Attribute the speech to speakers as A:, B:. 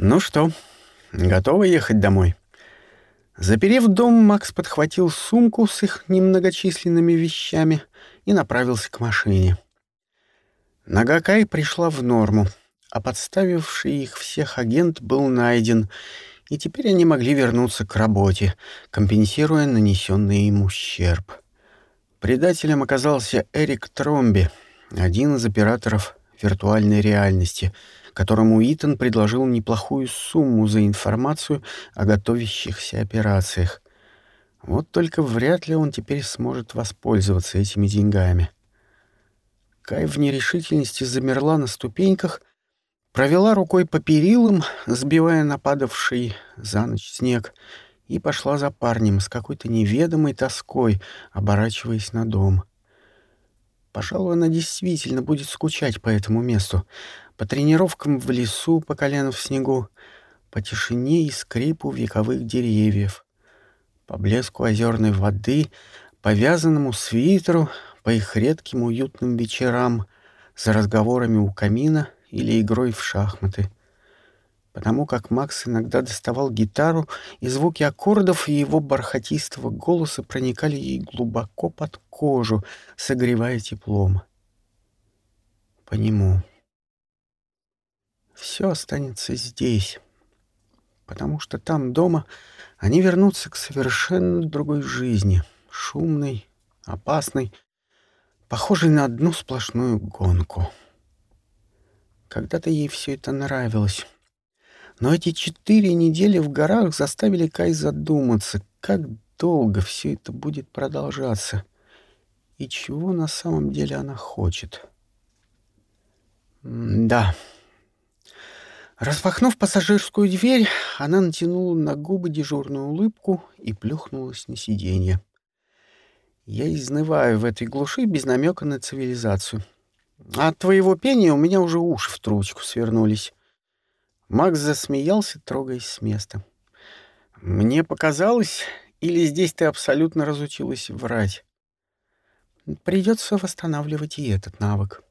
A: «Ну что, готовы ехать домой?» Заперев дом, Макс подхватил сумку с их немногочисленными вещами и направился к машине. Нагакай пришла в норму, а подставивший их всех агент был найден, и теперь они могли вернуться к работе, компенсируя нанесенный им ущерб. Предателем оказался Эрик Тромби, один из операторов виртуальной реальности, которому Итан предложил неплохую сумму за информацию о готовящихся операциях. Вот только вряд ли он теперь сможет воспользоваться этими деньгами. Кай в нерешительности замерла на ступеньках, провела рукой по перилам, сбивая нападавший за ночь снег, и пошла за парнем с какой-то неведомой тоской, оборачиваясь на дом. Пожалуй, она действительно будет скучать по этому месту, по тренировкам в лесу по колено в снегу, по тишине и скрипу вековых деревьев, по блеску озерной воды, по вязаному свитеру, по их редким уютным вечерам, за разговорами у камина или игрой в шахматы. Потому как Макс иногда доставал гитару, и звуки аккордов и его бархатистого голоса проникали ей глубоко под кожу, согревая теплом. По нему. Все останется здесь, потому что там, дома, они вернутся к совершенно другой жизни, шумной, опасной, похожей на одну сплошную гонку. Когда-то ей все это нравилось. Но эти четыре недели в горах заставили Кай задуматься, как долго все это будет продолжаться и чего на самом деле она хочет. М да. Распахнув пассажирскую дверь, она натянула на губы дежурную улыбку и плюхнулась на сиденье. Я изнываю в этой глуши без намека на цивилизацию. От твоего пения у меня уже уши в трубочку свернулись. Макс засмеялся, трогаясь с места. Мне показалось, или здесь ты абсолютно разучилась врать? Придется восстанавливать и этот навык.